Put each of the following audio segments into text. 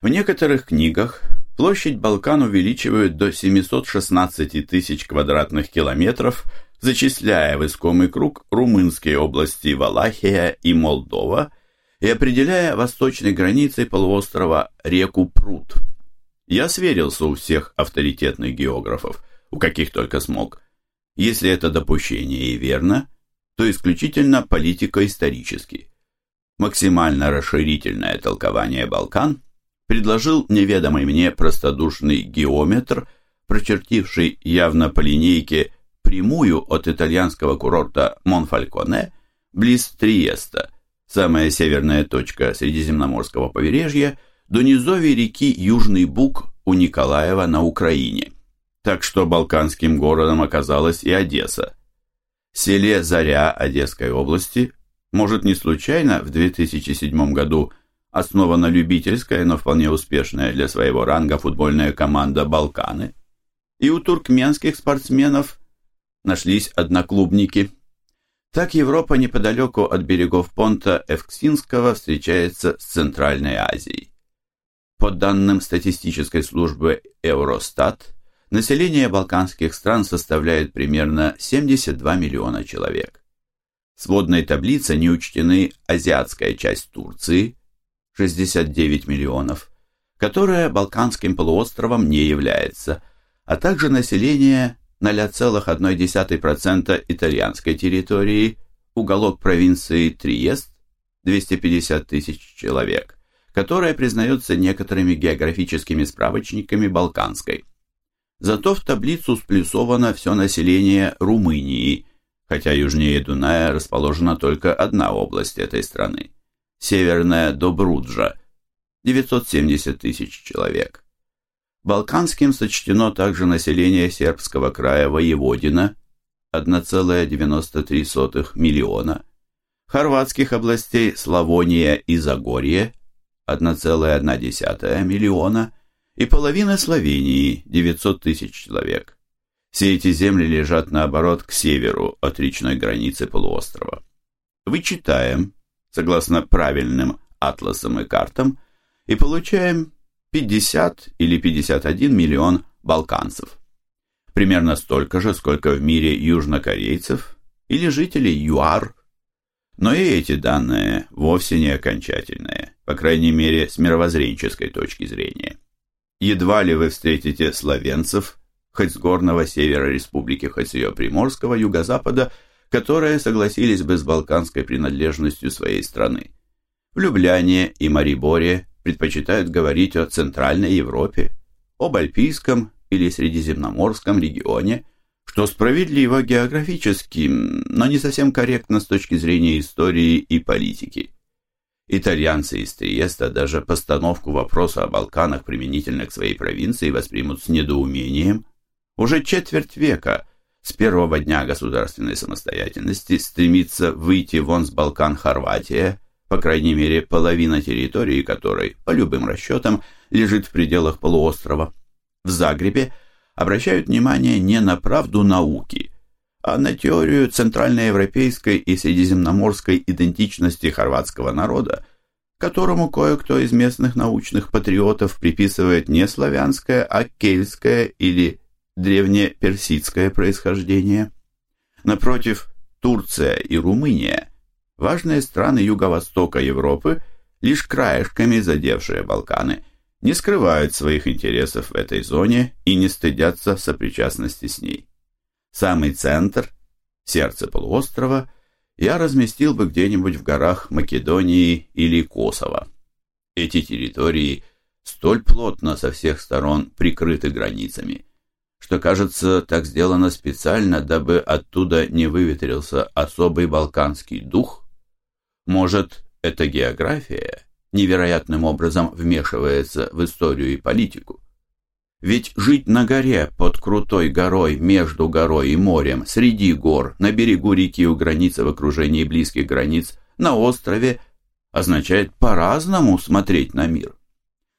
В некоторых книгах площадь Балкан увеличивают до 716 тысяч квадратных километров, зачисляя в искомый круг румынские области Валахия и Молдова и определяя восточной границей полуострова реку Прут. Я сверился у всех авторитетных географов, у каких только смог. Если это допущение и верно, то исключительно политико-исторически. Максимально расширительное толкование Балкан предложил неведомый мне простодушный геометр, прочертивший явно по линейке прямую от итальянского курорта Монфальконе близ Триеста, самая северная точка Средиземноморского побережья, до низовья реки Южный Буг у Николаева на Украине. Так что балканским городом оказалась и Одесса. Селе Заря Одесской области, может не случайно, в 2007 году основана любительская, но вполне успешная для своего ранга футбольная команда «Балканы». И у туркменских спортсменов нашлись одноклубники. Так Европа неподалеку от берегов понта Эвксинского встречается с Центральной Азией. По данным статистической службы Eurostat, население балканских стран составляет примерно 72 миллиона человек. В сводной таблице не учтены азиатская часть Турции, 69 миллионов, которая Балканским полуостровом не является, а также население 0,1% итальянской территории, уголок провинции Триест, 250 тысяч человек, которая признается некоторыми географическими справочниками Балканской. Зато в таблицу сплюсовано все население Румынии, хотя южнее Дуная расположена только одна область этой страны – Северная Добруджа, 970 тысяч человек. Балканским сочтено также население сербского края Воеводина, 1,93 миллиона, хорватских областей Славония и Загорье, 1,1 миллиона, и половина Словении, 900 тысяч человек. Все эти земли лежат наоборот к северу от речной границы полуострова. Вычитаем, согласно правильным атласам и картам, и получаем 50 или 51 миллион балканцев. Примерно столько же, сколько в мире южнокорейцев или жителей ЮАР. Но и эти данные вовсе не окончательные, по крайней мере с мировоззренческой точки зрения. Едва ли вы встретите словенцев, хоть с горного севера республики, хоть с ее приморского юго-запада, которые согласились бы с балканской принадлежностью своей страны. В Любляне и Мариборе предпочитают говорить о Центральной Европе, об Альпийском или Средиземноморском регионе, что справедливо географически, но не совсем корректно с точки зрения истории и политики. Итальянцы из Триеста даже постановку вопроса о Балканах применительно к своей провинции воспримут с недоумением. Уже четверть века с первого дня государственной самостоятельности стремится выйти вон с Балкан Хорватия, по крайней мере половина территории которой, по любым расчетам, лежит в пределах полуострова. В Загребе обращают внимание не на правду науки, а на теорию центральноевропейской и средиземноморской идентичности хорватского народа, которому кое-кто из местных научных патриотов приписывает не славянское, а кельтское или древнеперсидское происхождение. Напротив, Турция и Румыния важные страны юго-востока Европы, лишь краешками задевшие Балканы, не скрывают своих интересов в этой зоне и не стыдятся сопричастности с ней. Самый центр, сердце полуострова, я разместил бы где-нибудь в горах Македонии или Косово. Эти территории столь плотно со всех сторон прикрыты границами, что, кажется, так сделано специально, дабы оттуда не выветрился особый балканский дух, может, эта география невероятным образом вмешивается в историю и политику? Ведь жить на горе, под крутой горой, между горой и морем, среди гор, на берегу реки у границы в окружении близких границ, на острове, означает по-разному смотреть на мир.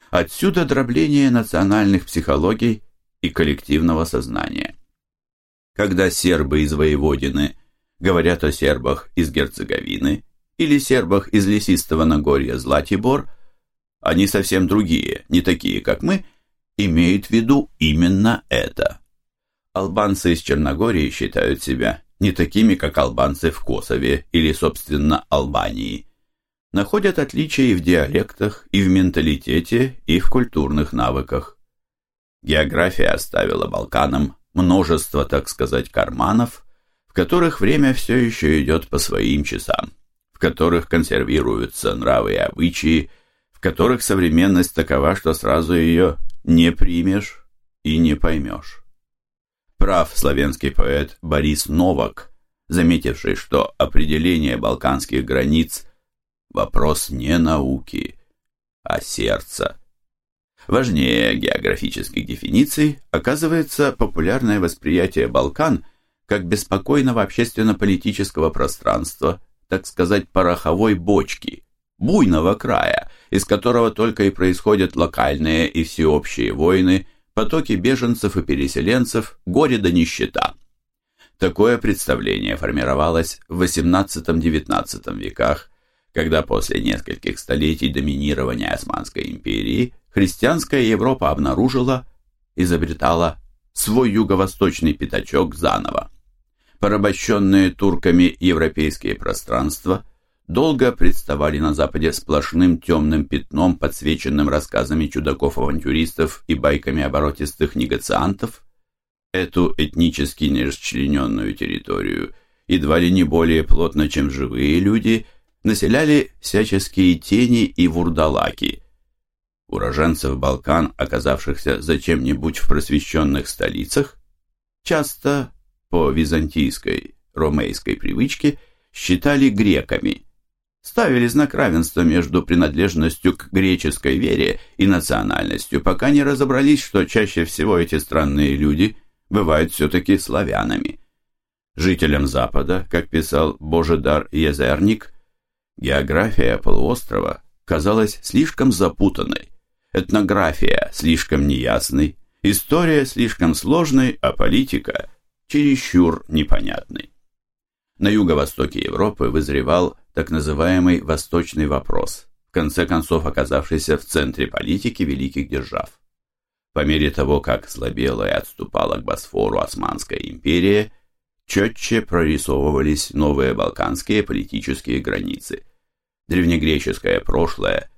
Отсюда дробление национальных психологий и коллективного сознания. Когда сербы из Воеводины говорят о сербах из Герцеговины, или сербах из лесистого Нагорья Златибор, они совсем другие, не такие, как мы, имеют в виду именно это. Албанцы из Черногории считают себя не такими, как албанцы в Косове или, собственно, Албании. Находят отличия и в диалектах, и в менталитете, и в культурных навыках. География оставила Балканам множество, так сказать, карманов, в которых время все еще идет по своим часам, в которых консервируются нравы и обычаи, в которых современность такова, что сразу ее не примешь и не поймешь. Прав славянский поэт Борис Новак, заметивший, что определение балканских границ – вопрос не науки, а сердца. Важнее географических дефиниций оказывается популярное восприятие Балкан как беспокойного общественно-политического пространства, так сказать, пороховой бочки, буйного края, из которого только и происходят локальные и всеобщие войны, потоки беженцев и переселенцев, горе да нищета. Такое представление формировалось в XVIII-XIX веках, когда после нескольких столетий доминирования Османской империи христианская Европа обнаружила, изобретала свой юго-восточный пятачок заново. Порабощенные турками европейские пространства долго представали на Западе сплошным темным пятном, подсвеченным рассказами чудаков-авантюристов и байками оборотистых негациантов. Эту этнически нерасчлененную территорию, едва ли не более плотно, чем живые люди, населяли всяческие тени и вурдалаки – уроженцев Балкан, оказавшихся зачем-нибудь в просвещенных столицах, часто по византийской, ромейской привычке считали греками, ставили знак равенства между принадлежностью к греческой вере и национальностью, пока не разобрались, что чаще всего эти странные люди бывают все-таки славянами. Жителям Запада, как писал Божедар Езерник, география полуострова казалась слишком запутанной, этнография слишком неясной, история слишком сложной, а политика чересчур непонятной. На юго-востоке Европы вызревал так называемый «восточный вопрос», в конце концов оказавшийся в центре политики великих держав. По мере того, как слабела и отступала к Босфору Османская империя, четче прорисовывались новые балканские политические границы. Древнегреческое прошлое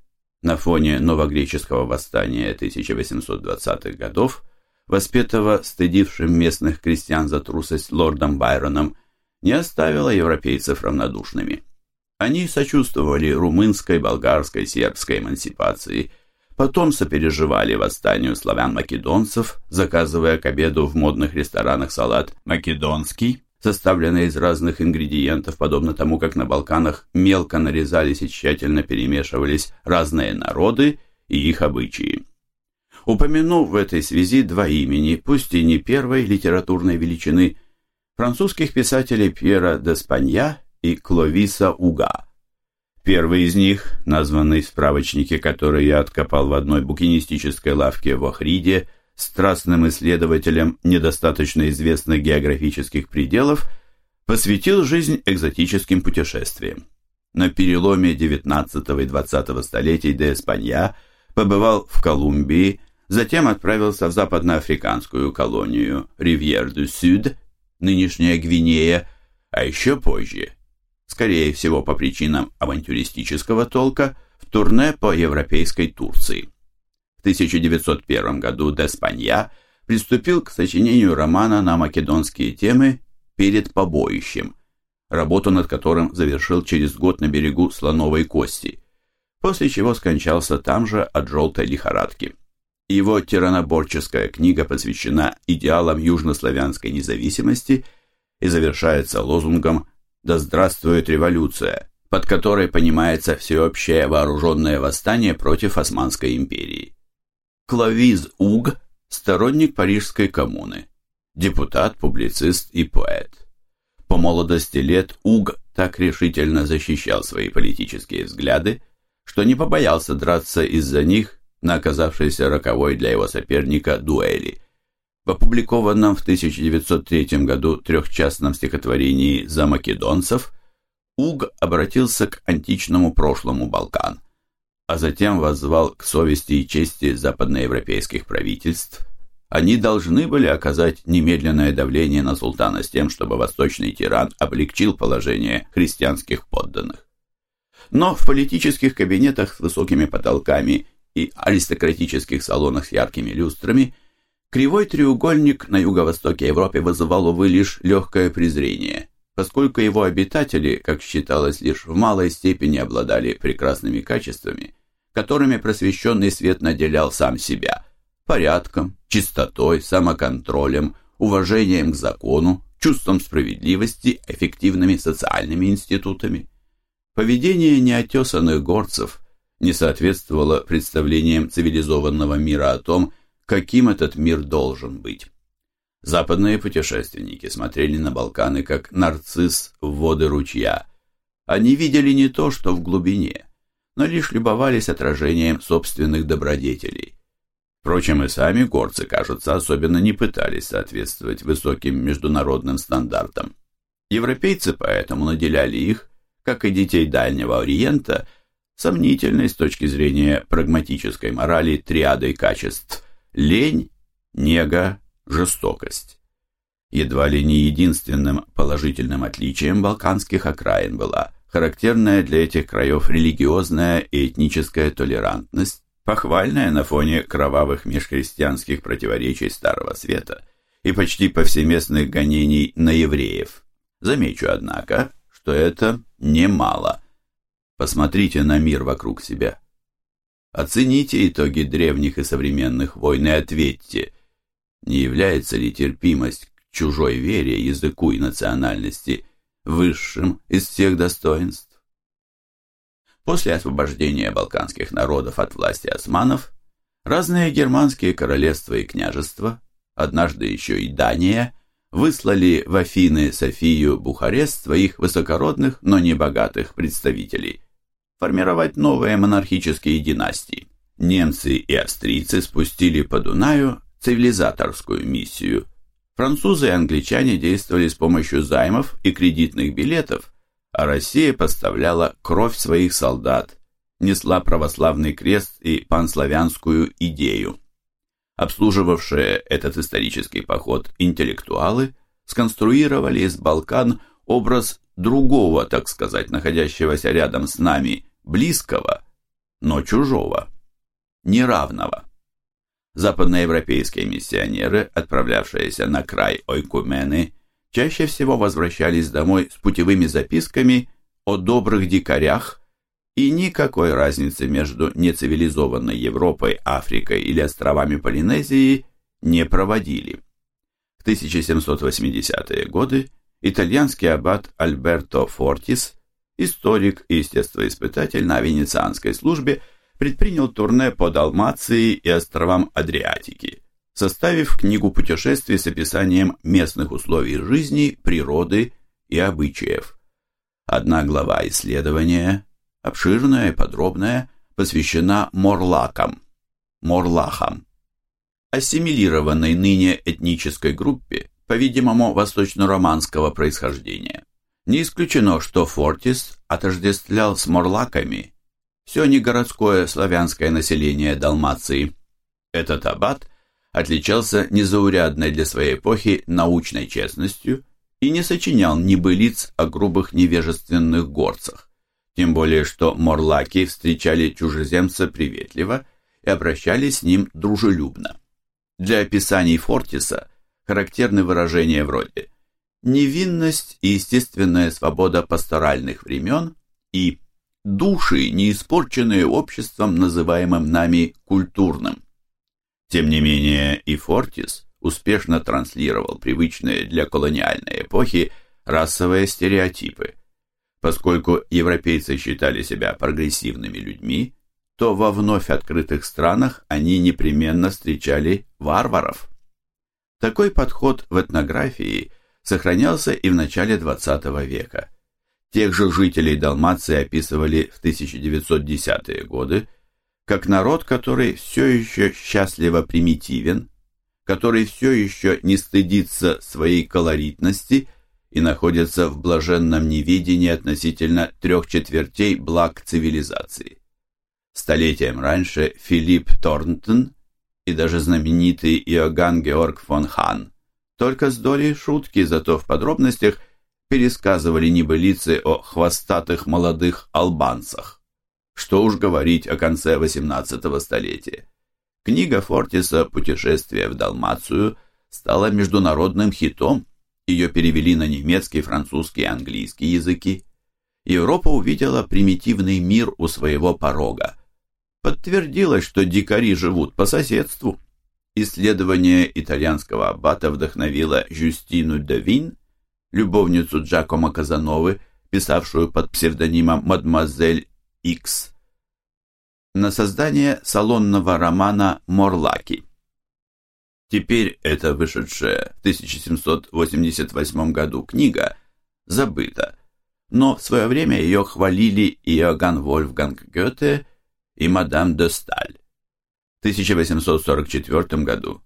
на фоне новогреческого восстания 1820-х годов, воспетого стыдившим местных крестьян за трусость лордом Байроном, не оставило европейцев равнодушными. Они сочувствовали румынской, болгарской, сербской эмансипации, потом сопереживали восстанию славян-македонцев, заказывая к обеду в модных ресторанах салат «македонский», составленная из разных ингредиентов, подобно тому, как на Балканах мелко нарезались и тщательно перемешивались разные народы и их обычаи. Упомяну в этой связи два имени, пусть и не первой литературной величины, французских писателей Пьера де Спанья и Кловиса Уга. Первый из них, названный в справочнике, который я откопал в одной букинистической лавке в Охриде, страстным исследователем недостаточно известных географических пределов, посвятил жизнь экзотическим путешествиям. На переломе XIX и XX столетий де Эспанья побывал в Колумбии, затем отправился в западноафриканскую колонию Ривьер-дю-Сюд, нынешняя Гвинея, а еще позже, скорее всего по причинам авантюристического толка, в турне по европейской Турции. В 1901 году Деспанья приступил к сочинению романа на македонские темы «Перед побоищем», работу над которым завершил через год на берегу Слоновой Кости, после чего скончался там же от желтой лихорадки. Его тираноборческая книга посвящена идеалам южнославянской независимости и завершается лозунгом «Да здравствует революция!», под которой понимается всеобщее вооруженное восстание против Османской империи. Клавиз Уг, сторонник Парижской коммуны, депутат, публицист и поэт. По молодости лет Уг так решительно защищал свои политические взгляды, что не побоялся драться из-за них на оказавшейся роковой для его соперника дуэли. В опубликованном в 1903 году трехчастном стихотворении «За македонцев» Уг обратился к античному прошлому Балкан – а затем воззвал к совести и чести западноевропейских правительств, они должны были оказать немедленное давление на султана с тем, чтобы восточный тиран облегчил положение христианских подданных. Но в политических кабинетах с высокими потолками и аристократических салонах с яркими люстрами кривой треугольник на юго-востоке Европы вызывал, увы, лишь легкое презрение, поскольку его обитатели, как считалось, лишь в малой степени обладали прекрасными качествами, которыми просвещенный свет наделял сам себя – порядком, чистотой, самоконтролем, уважением к закону, чувством справедливости, эффективными социальными институтами. Поведение неотесанных горцев не соответствовало представлениям цивилизованного мира о том, каким этот мир должен быть. Западные путешественники смотрели на Балканы как нарцисс в воды ручья. Они видели не то, что в глубине, но лишь любовались отражением собственных добродетелей. Впрочем, и сами горцы, кажется, особенно не пытались соответствовать высоким международным стандартам. Европейцы поэтому наделяли их, как и детей Дальнего Ориента, сомнительной с точки зрения прагматической морали триадой качеств – лень, нега, жестокость. Едва ли не единственным положительным отличием балканских окраин была характерная для этих краев религиозная и этническая толерантность, похвальная на фоне кровавых межхристианских противоречий Старого Света и почти повсеместных гонений на евреев. Замечу, однако, что это немало. Посмотрите на мир вокруг себя. Оцените итоги древних и современных войн и ответьте, не является ли терпимость к чужой вере, языку и национальности высшим из всех достоинств? После освобождения балканских народов от власти османов, разные германские королевства и княжества, однажды еще и Дания, выслали в Афины, Софию, Бухарест своих высокородных, но не богатых представителей, формировать новые монархические династии. Немцы и австрийцы спустили по Дунаю цивилизаторскую миссию. Французы и англичане действовали с помощью займов и кредитных билетов, а Россия поставляла кровь своих солдат, несла православный крест и панславянскую идею. Обслуживавшие этот исторический поход интеллектуалы сконструировали из Балкан образ другого, так сказать, находящегося рядом с нами, близкого, но чужого, неравного. Западноевропейские миссионеры, отправлявшиеся на край Ойкумены, чаще всего возвращались домой с путевыми записками о добрых дикарях, и никакой разницы между нецивилизованной Европой, Африкой или островами Полинезии не проводили. В 1780-е годы итальянский аббат Альберто Фортис, историк и естествоиспытатель на венецианской службе, предпринял турне по Далмации и островам Адриатики – составив книгу путешествий с описанием местных условий жизни, природы и обычаев. Одна глава исследования, обширная и подробная, посвящена морлакам, морлахам, ассимилированной ныне этнической группе, по-видимому, восточно-романского происхождения. Не исключено, что Фортис отождествлял с морлаками все негородское славянское население Далмации. Этот аббат отличался незаурядной для своей эпохи научной честностью и не сочинял небылиц о грубых невежественных горцах, тем более что морлаки встречали чужеземца приветливо и обращались с ним дружелюбно. Для описаний Фортиса характерны выражения вроде «невинность и естественная свобода пасторальных времен» и «души, не испорченные обществом, называемым нами культурным». Тем не менее, и Фортис успешно транслировал привычные для колониальной эпохи расовые стереотипы. Поскольку европейцы считали себя прогрессивными людьми, то во вновь открытых странах они непременно встречали варваров. Такой подход в этнографии сохранялся и в начале XX века. Тех же жителей Далмации описывали в 1910-е годы как народ, который все еще счастливо примитивен, который все еще не стыдится своей колоритности и находится в блаженном невидении относительно трех четвертей благ цивилизации. Столетием раньше Филипп Торнтон и даже знаменитый Иоганн Георг фон Хан только с долей шутки, зато в подробностях пересказывали небылицы о хвостатых молодых албанцах. Что уж говорить о конце XVIII столетия. Книга Фортиса «Путешествие в Далмацию» стала международным хитом, ее перевели на немецкий, французский и английский языки. Европа увидела примитивный мир у своего порога. Подтвердилось, что дикари живут по соседству. Исследование итальянского аббата вдохновило Жюстину де Вин, любовницу Джакомо Казановы, писавшую под псевдонимом «Мадемуазель Икс», на создание салонного романа «Морлаки». Теперь эта вышедшая в 1788 году книга забыта, но в свое время ее хвалили Иоганн Вольфганг Гёте и мадам де Сталь. В 1844 году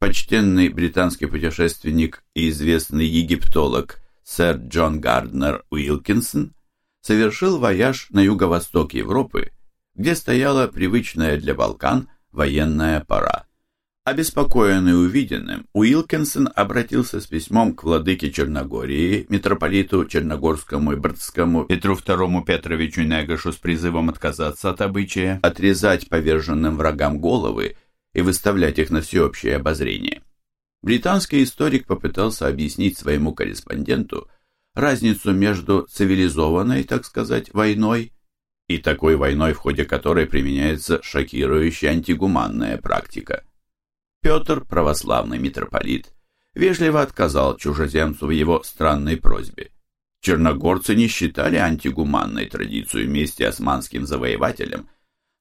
почтенный британский путешественник и известный египтолог сэр Джон Гарднер Уилкинсон совершил вояж на юго-восток Европы, где стояла привычная для Балкан военная пора. Обеспокоенный увиденным, Уилкинсон обратился с письмом к владыке Черногории, митрополиту Черногорскому и Брдскому Петру II Петровичу Негошу с призывом отказаться от обычая, отрезать поверженным врагам головы и выставлять их на всеобщее обозрение. Британский историк попытался объяснить своему корреспонденту разницу между цивилизованной, так сказать, войной и такой войной, в ходе которой применяется шокирующая антигуманная практика – Петр, православный митрополит, вежливо отказал чужеземцу в его странной просьбе. Черногорцы не считали антигуманной традицию мести османским завоевателям,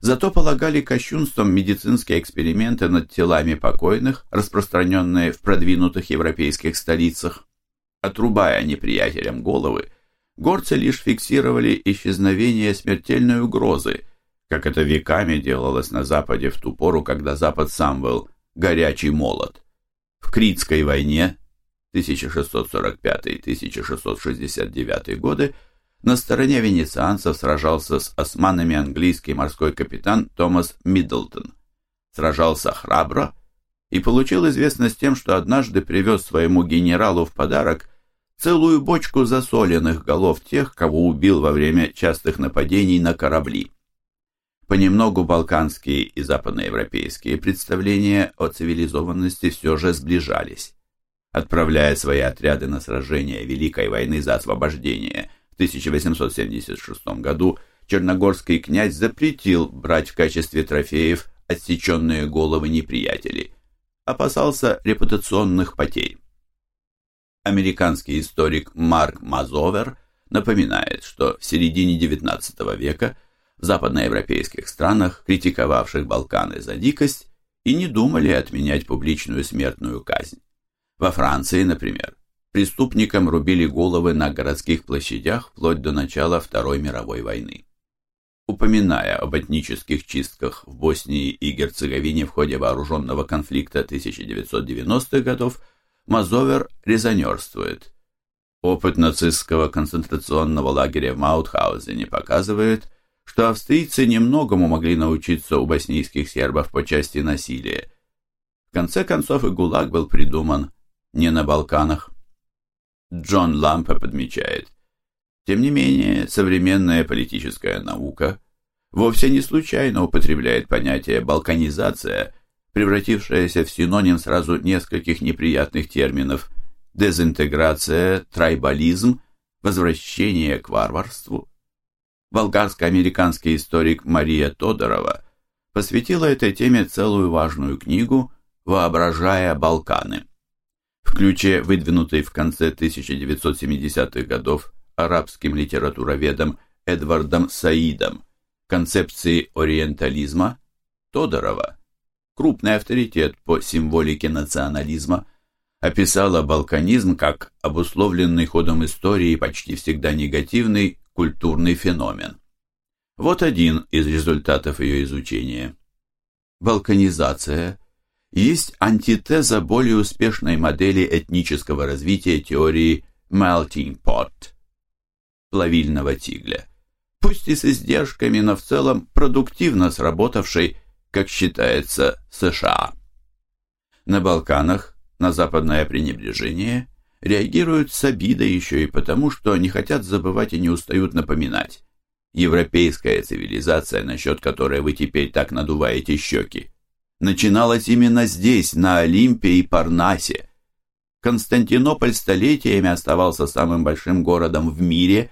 зато полагали кощунством медицинские эксперименты над телами покойных, распространенные в продвинутых европейских столицах. Отрубая неприятелям головы, горцы лишь фиксировали исчезновение смертельной угрозы, как это веками делалось на Западе в ту пору, когда Запад сам был горячий молот. В Критской войне 1645-1669 годы на стороне венецианцев сражался с османами английский морской капитан Томас Миддлтон. Сражался храбро и получил известность тем, что однажды привез своему генералу в подарок целую бочку засоленных голов тех, кого убил во время частых нападений на корабли. Понемногу балканские и западноевропейские представления о цивилизованности все же сближались. Отправляя свои отряды на сражение Великой войны за освобождение 1876 году, черногорский князь запретил брать в качестве трофеев отсеченные головы неприятелей. Опасался репутационных потерь. Американский историк Марк Мазовер напоминает, что в середине XIX века – в западноевропейских странах, критиковавших Балканы за дикость, и не думали отменять публичную смертную казнь. Во Франции, например, преступникам рубили головы на городских площадях вплоть до начала Второй мировой войны. Упоминая об этнических чистках в Боснии и Герцеговине в ходе вооруженного конфликта 1990-х годов, Мазовер резонерствует. Опыт нацистского концентрационного лагеря в Маутхаузене показывает, что австрийцы немногому могли научиться у боснийских сербов по части насилия. В конце концов и ГУЛАГ был придуман не на Балканах. Джон Лампе подмечает, тем не менее, современная политическая наука вовсе не случайно употребляет понятие «балканизация», превратившееся в синоним сразу нескольких неприятных терминов «дезинтеграция», «трайбализм», «возвращение к варварству», болгарско-американский историк Мария Тодорова посвятила этой теме целую важную книгу «Воображая Балканы». В ключе, выдвинутой в конце 1970-х годов арабским литературоведом Эдвардом Саидом концепции ориентализма, Тодорова, крупный авторитет по символике национализма, описала балканизм как обусловленный ходом истории почти всегда негативный культурный феномен. Вот один из результатов ее изучения. Балканизация есть антитеза более успешной модели этнического развития теории melting pot, плавильного тигля, пусть и с издержками, но в целом продуктивно сработавшей, как считается, США. На Балканах на западное пренебрежение реагируют с обидой еще и потому, что не хотят забывать и не устают напоминать. Европейская цивилизация, насчет которой вы теперь так надуваете щеки, начиналась именно здесь, на Олимпе и Парнасе. Константинополь столетиями оставался самым большим городом в мире.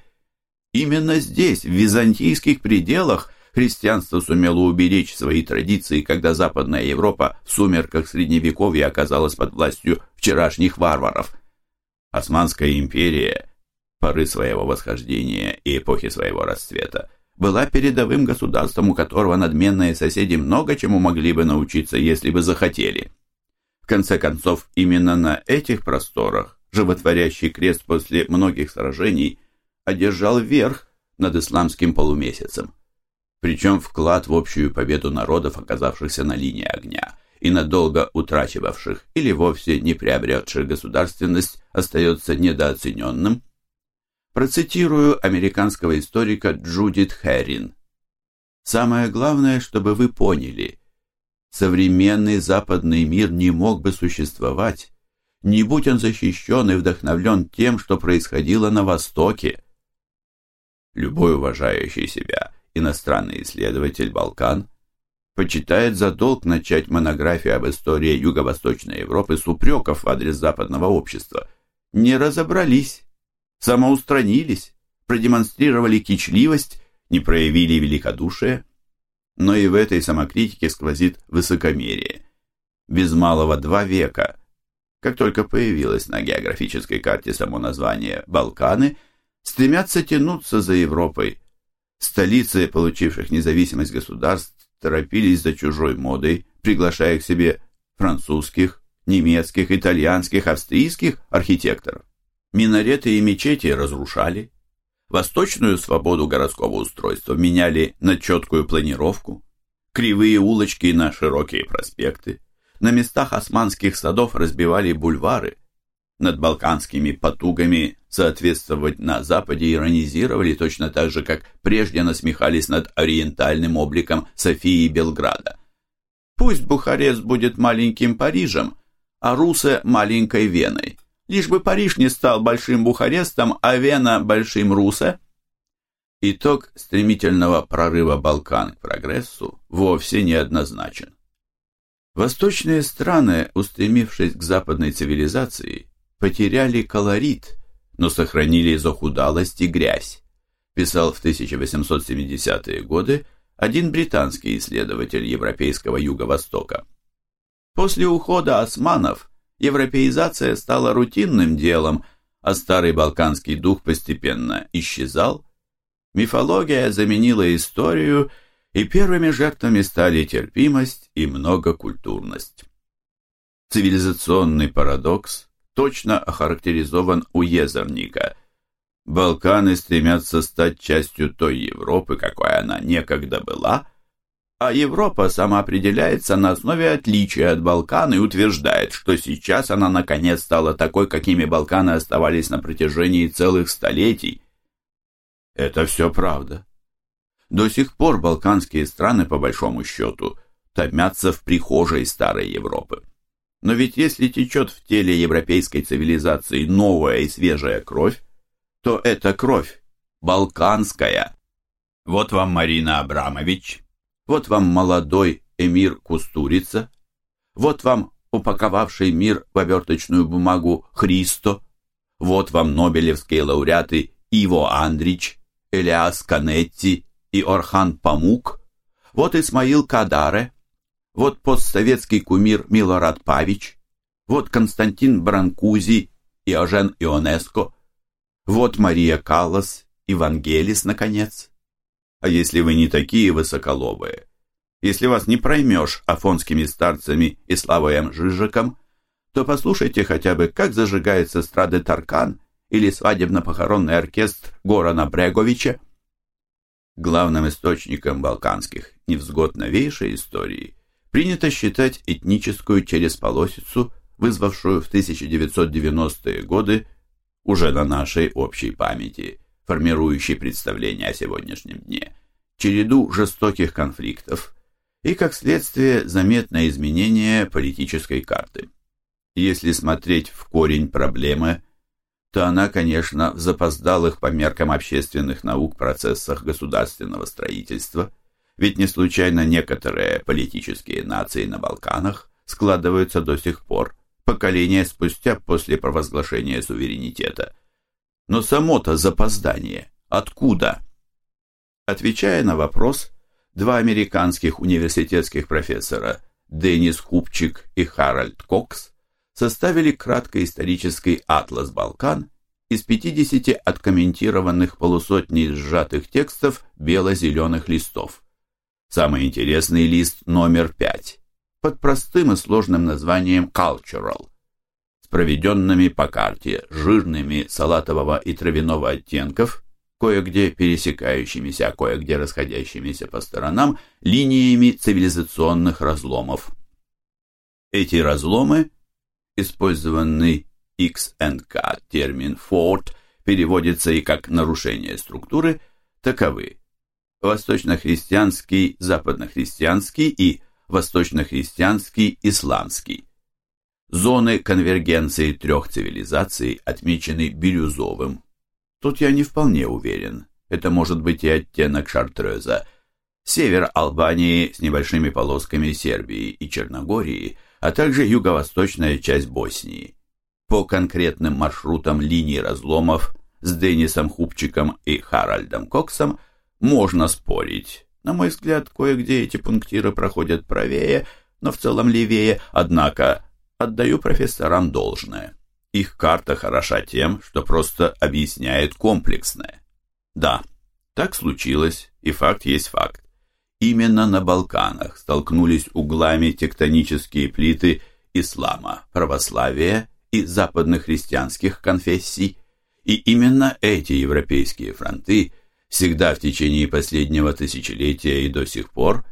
Именно здесь, в византийских пределах, христианство сумело уберечь свои традиции, когда Западная Европа в сумерках Средневековья оказалась под властью вчерашних варваров. Османская империя, поры своего восхождения и эпохи своего расцвета, была передовым государством, у которого надменные соседи много чему могли бы научиться, если бы захотели. В конце концов, именно на этих просторах животворящий крест после многих сражений одержал верх над исламским полумесяцем. Причем вклад в общую победу народов, оказавшихся на линии огня, и надолго утрачивавших или вовсе не приобретших государственность, остается недооцененным, Процитирую американского историка Джудит Хэрин. Самое главное, чтобы вы поняли, современный западный мир не мог бы существовать, не будь он защищен и вдохновлен тем, что происходило на Востоке. Любой уважающий себя иностранный исследователь Балкан почитает за долг начать монографию об истории Юго-Восточной Европы с упреков в адрес западного общества. Не разобрались самоустранились, продемонстрировали кичливость, не проявили великодушие. Но и в этой самокритике сквозит высокомерие. Без малого два века, как только появилось на географической карте само название «Балканы», стремятся тянуться за Европой. Столицы, получивших независимость государств, торопились за чужой модой, приглашая к себе французских, немецких, итальянских, австрийских архитекторов. Минареты и мечети разрушали, восточную свободу городского устройства меняли на четкую планировку, кривые улочки на широкие проспекты, на местах османских садов разбивали бульвары, над балканскими потугами соответствовать на Западе иронизировали точно так же, как прежде насмехались над ориентальным обликом Софии Белграда. Пусть Бухарест будет маленьким Парижем, а Русе – маленькой Веной лишь бы Париж не стал большим Бухарестом, а Вена – большим Русе. Итог стремительного прорыва Балкан к прогрессу вовсе не однозначен. Восточные страны, устремившись к западной цивилизации, потеряли колорит, но сохранили захудалость и грязь, писал в 1870-е годы один британский исследователь европейского юго-востока. После ухода османов – европеизация стала рутинным делом, а старый балканский дух постепенно исчезал, мифология заменила историю, и первыми жертвами стали терпимость и многокультурность. Цивилизационный парадокс точно охарактеризован у Езерника. Балканы стремятся стать частью той Европы, какой она некогда была – а Европа самоопределяется на основе отличия от Балкан и утверждает, что сейчас она наконец стала такой, какими Балканы оставались на протяжении целых столетий. Это все правда. До сих пор балканские страны, по большому счету, томятся в прихожей старой Европы. Но ведь если течет в теле европейской цивилизации новая и свежая кровь, то эта кровь балканская. Вот вам Марина Абрамович, вот вам молодой эмир Кустурица, вот вам упаковавший мир в оберточную бумагу Христо, вот вам нобелевские лауреаты Иво Андрич, Элиас Канетти и Орхан Памук, вот Исмаил Кадаре, вот постсоветский кумир Милорад Павич, вот Константин Бранкузи и Ожен Ионеско, вот Мария Каллас и Вангелис, наконец. А если вы не такие высоколобые, если вас не проймешь афонскими старцами и Славоем Жижиком, то послушайте хотя бы, как зажигается страды Таркан или свадебно-похоронный оркестр Горана Бреговича. Главным источником балканских невзгод новейшей истории принято считать этническую чересполосицу, вызвавшую в 1990-е годы, уже на нашей общей памяти, формирующий представление о сегодняшнем дне, череду жестоких конфликтов и, как следствие, заметное изменение политической карты. Если смотреть в корень проблемы, то она, конечно, в запоздалых по меркам общественных наук процессах государственного строительства, ведь не случайно некоторые политические нации на Балканах складываются до сих пор, поколения спустя после провозглашения суверенитета. Но само-то запоздание откуда? Отвечая на вопрос, два американских университетских профессора Деннис Хупчик и Харальд Кокс составили краткоисторический атлас Балкан из 50 откомментированных полусотни сжатых текстов бело-зеленых листов. Самый интересный лист номер 5 под простым и сложным названием «Cultural», с проведенными по карте жирными салатового и травяного оттенков, кое-где пересекающимися, а кое-где расходящимися по сторонам линиями цивилизационных разломов. Эти разломы, использованный XNK термин «форт», переводится и как нарушение структуры, таковы восточно-христианский, западно-христианский и восточно-христианский, исламский. Зоны конвергенции трех цивилизаций отмечены бирюзовым. Тут я не вполне уверен. Это может быть и оттенок шартреза. Север Албании с небольшими полосками Сербии и Черногории, а также юго-восточная часть Боснии. По конкретным маршрутам линий разломов с Денисом Хупчиком и Харальдом Коксом можно спорить, на мой взгляд, кое-где эти пунктиры проходят правее, но в целом левее, однако отдаю профессорам должное. Их карта хороша тем, что просто объясняет комплексное. Да, так случилось, и факт есть факт. Именно на Балканах столкнулись углами тектонические плиты ислама, православия и западнохристианских конфессий, и именно эти европейские фронты – всегда в течение последнего тысячелетия и до сих пор,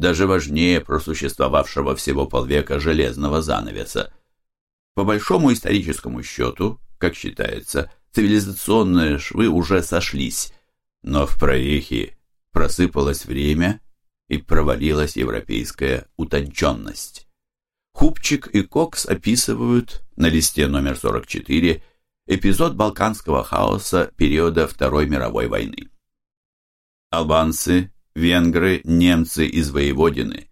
даже важнее просуществовавшего всего полвека железного занавеса. По большому историческому счету, как считается, цивилизационные швы уже сошлись, но в прорехе просыпалось время и провалилась европейская утонченность. Хупчик и Кокс описывают на листе номер 44 эпизод балканского хаоса периода Второй мировой войны. Албанцы, венгры, немцы из Воеводины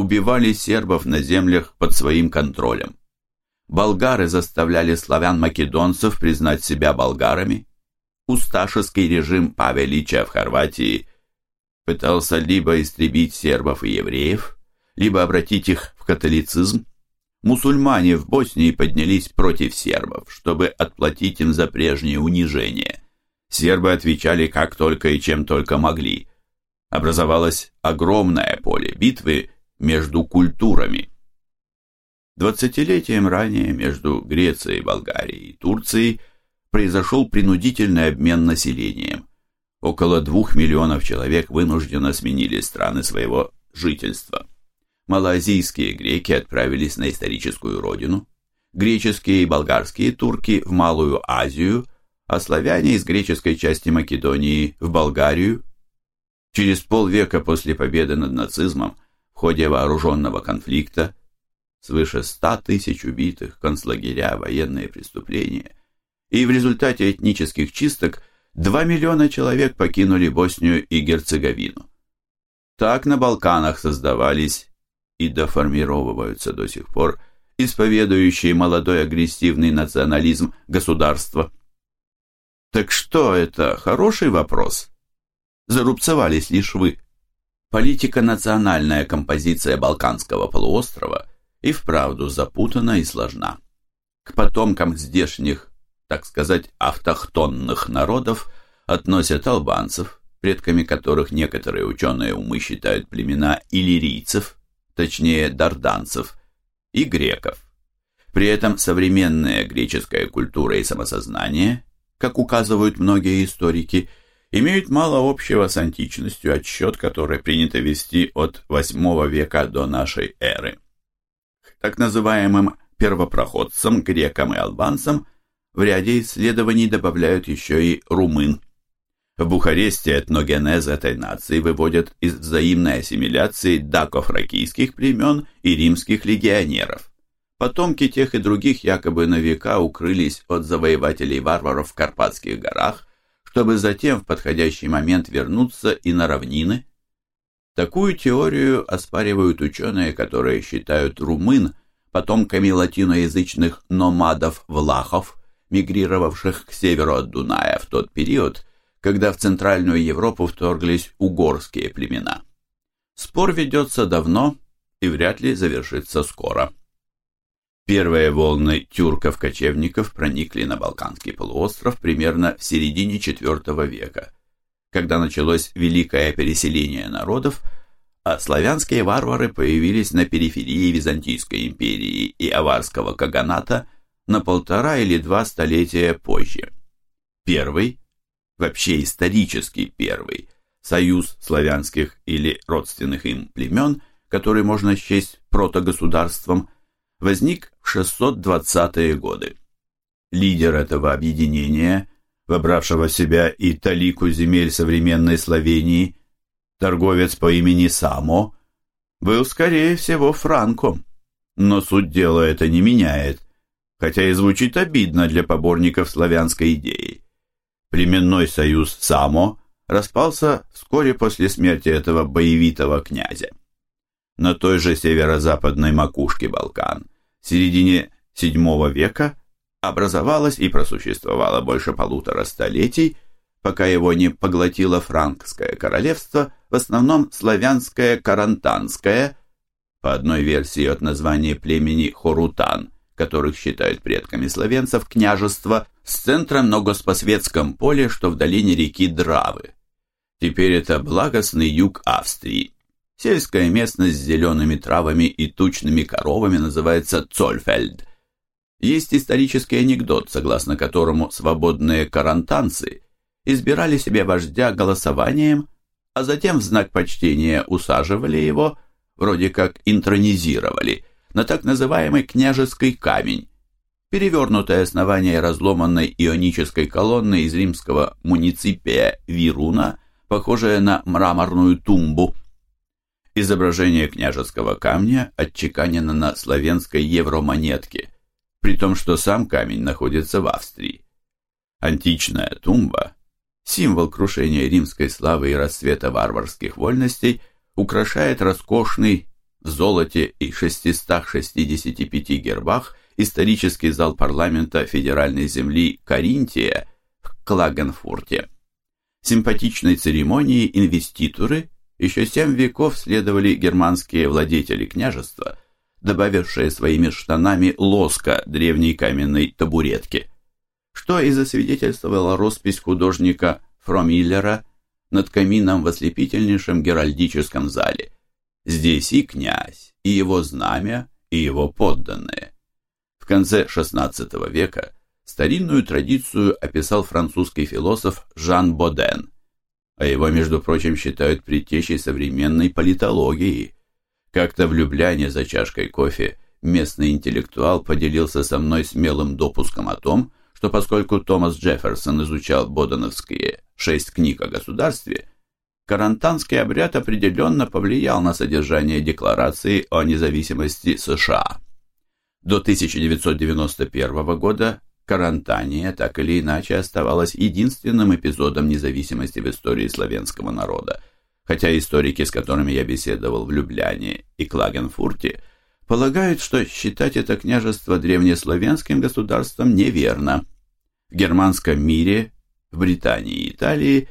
убивали сербов на землях под своим контролем. Болгары заставляли славян-македонцев признать себя болгарами. Усташевский режим Павелича в Хорватии пытался либо истребить сербов и евреев, либо обратить их в католицизм, мусульмане в Боснии поднялись против сербов, чтобы отплатить им за прежнее унижение. Сербы отвечали как только и чем только могли. Образовалось огромное поле битвы между культурами. Двадцатилетием ранее между Грецией, Болгарией и Турцией произошел принудительный обмен населением. Около двух миллионов человек вынужденно сменили страны своего жительства малоазийские греки отправились на историческую родину, греческие и болгарские турки в Малую Азию, а славяне из греческой части Македонии в Болгарию. Через полвека после победы над нацизмом в ходе вооруженного конфликта свыше ста тысяч убитых, концлагеря, военные преступления, и в результате этнических чисток 2 миллиона человек покинули Боснию и Герцеговину. Так на Балканах создавались и доформировываются до сих пор исповедующие молодой агрессивный национализм государства. Так что это, хороший вопрос? Зарубцевались лишь вы. Политика-национальная композиция Балканского полуострова и вправду запутана и сложна. К потомкам здешних, так сказать, автохтонных народов относят албанцев, предками которых некоторые ученые умы считают племена иллирийцев, точнее дарданцев, и греков. При этом современная греческая культура и самосознание, как указывают многие историки, имеют мало общего с античностью, отсчет который принято вести от VIII века до нашей эры. Так называемым первопроходцам, грекам и албанцам в ряде исследований добавляют еще и румын. В Бухаресте этногенез этой нации выводят из взаимной ассимиляции дако-фракийских племен и римских легионеров. Потомки тех и других якобы на века укрылись от завоевателей-варваров в Карпатских горах, чтобы затем в подходящий момент вернуться и на равнины. Такую теорию оспаривают ученые, которые считают румын потомками латиноязычных номадов-влахов, мигрировавших к северу от Дуная в тот период, когда в Центральную Европу вторглись угорские племена. Спор ведется давно и вряд ли завершится скоро. Первые волны тюрков-кочевников проникли на Балканский полуостров примерно в середине IV века, когда началось великое переселение народов, а славянские варвары появились на периферии Византийской империи и Аварского каганата на полтора или два столетия позже. Первый вообще исторически первый, союз славянских или родственных им племен, который можно счесть протогосударством, возник в 620-е годы. Лидер этого объединения, вобравшего в себя и талику земель современной Словении, торговец по имени Само, был, скорее всего, франком. Но суть дела это не меняет, хотя и звучит обидно для поборников славянской идеи. Племенной союз Само распался вскоре после смерти этого боевитого князя. На той же северо-западной макушке Балкан в середине VII века образовалось и просуществовало больше полутора столетий, пока его не поглотило франкское королевство, в основном славянское карантанское, по одной версии от названия племени Хорутан, которых считают предками славянцев, княжество с центром на Госпосветском поле, что в долине реки Дравы. Теперь это благостный юг Австрии. Сельская местность с зелеными травами и тучными коровами называется Цольфельд. Есть исторический анекдот, согласно которому свободные карантанцы избирали себе вождя голосованием, а затем в знак почтения усаживали его, вроде как интронизировали, на так называемый княжеский камень, перевернутое основание разломанной ионической колонны из римского муниципия Вируна, похожее на мраморную тумбу. Изображение княжеского камня отчеканено на славянской евромонетке, при том, что сам камень находится в Австрии. Античная тумба, символ крушения римской славы и расцвета варварских вольностей, украшает роскошный в золоте и 665 гербах исторический зал парламента федеральной земли Каринтия в Клагенфурте. Симпатичной церемонии инвеституры еще семь веков следовали германские владетели княжества, добавившие своими штанами лоска древней каменной табуретки, что и засвидетельствовала роспись художника Фромиллера над камином в ослепительнейшем геральдическом зале. Здесь и князь, и его знамя, и его подданные конце XVI века старинную традицию описал французский философ Жан Боден, а его, между прочим, считают предтечей современной политологии. Как-то в Любляне за чашкой кофе местный интеллектуал поделился со мной смелым допуском о том, что поскольку Томас Джефферсон изучал боденовские шесть книг о государстве, карантанский обряд определенно повлиял на содержание Декларации о независимости США. До 1991 года Карантания так или иначе оставалась единственным эпизодом независимости в истории славянского народа, хотя историки, с которыми я беседовал в Любляне и Клагенфурте, полагают, что считать это княжество древнеславянским государством неверно. В германском мире, в Британии и Италии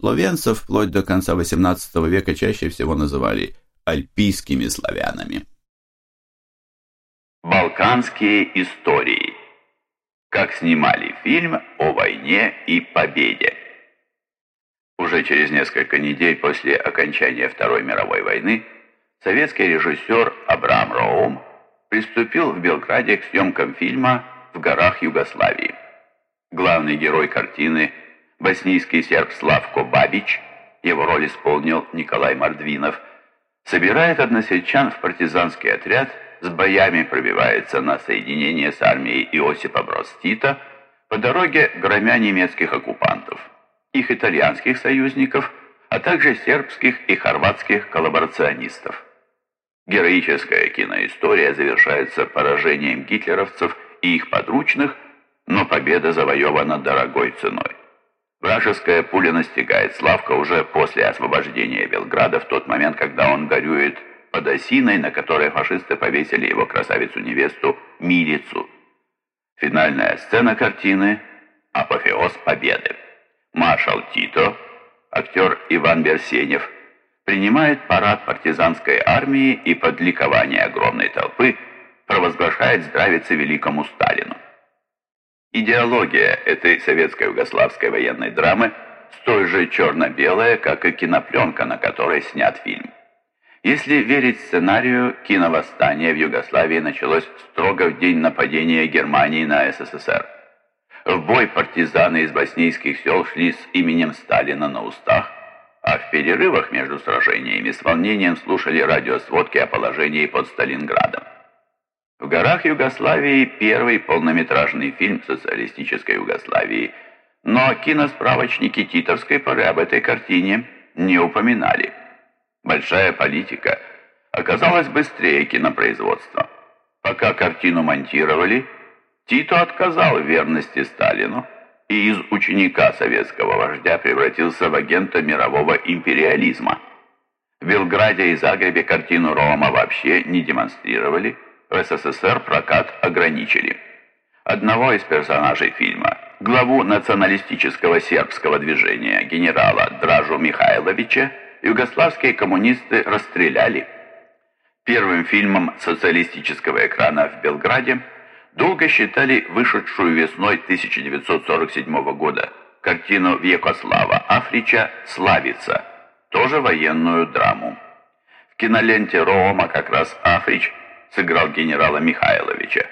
словенцев вплоть до конца XVIII века чаще всего называли альпийскими славянами. Балканские истории. Как снимали фильм о войне и победе. Уже через несколько недель после окончания Второй мировой войны советский режиссер Абрам Роум приступил в Белграде к съемкам фильма «В горах Югославии». Главный герой картины – боснийский серб Славко Бабич, его роль исполнил Николай Мордвинов, собирает односельчан в партизанский отряд – с боями пробивается на соединение с армией Иосипа Брос Тита, по дороге громя немецких оккупантов. их итальянских союзников, а также сербских и хорватских коллаборационистов. Героическая киноистория завершается поражением гитлеровцев и их подручных, но победа завоевана дорогой ценой. Вражеская пуля настигает Славка уже после освобождения Белграда, в тот момент, когда он горюет под осиной, на которой фашисты повесили его красавицу-невесту Мирицу. Финальная сцена картины – апофеоз победы. Маршал Тито, актер Иван Берсенев, принимает парад партизанской армии и под ликование огромной толпы провозглашает здравица великому Сталину. Идеология этой советско-югославской военной драмы столь же черно-белая, как и кинопленка, на которой снят фильм. Если верить сценарию, киновосстание в Югославии началось строго в день нападения Германии на СССР. В бой партизаны из боснийских сел шли с именем Сталина на устах, а в перерывах между сражениями с волнением слушали радиосводки о положении под Сталинградом. В горах Югославии первый полнометражный фильм социалистической Югославии, но киносправочники титовской поры об этой картине не упоминали. Большая политика оказалась быстрее кинопроизводства. Пока картину монтировали, Тито отказал в верности Сталину и из ученика советского вождя превратился в агента мирового империализма. В Белграде и Загребе картину Рома вообще не демонстрировали, в СССР прокат ограничили. Одного из персонажей фильма, главу националистического сербского движения генерала Дражу Михайловича, югославские коммунисты расстреляли. Первым фильмом социалистического экрана в Белграде долго считали вышедшую весной 1947 года картину Вьекослава Африча «Славица», тоже военную драму. В киноленте Рома как раз Африч сыграл генерала Михайловича.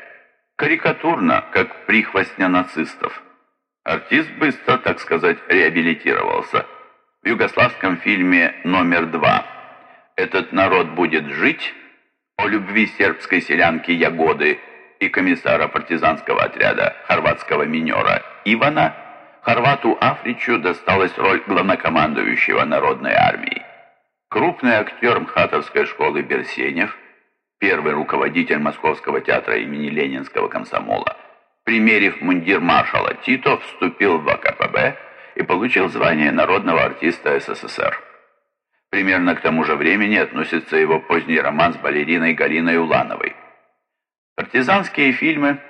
Карикатурно, как прихвостня нацистов. Артист быстро, так сказать, реабилитировался – в югославском фильме номер два «Этот народ будет жить» о любви сербской селянки Ягоды и комиссара партизанского отряда хорватского минера Ивана, хорвату Афричу досталась роль главнокомандующего народной армии. Крупный актер МХАТовской школы Берсенев, первый руководитель Московского театра имени Ленинского комсомола, примерив мундир маршала Тито, вступил в АКПБ и получил звание народного артиста СССР. Примерно к тому же времени относится его поздний роман с балериной Галиной Улановой. Партизанские фильмы,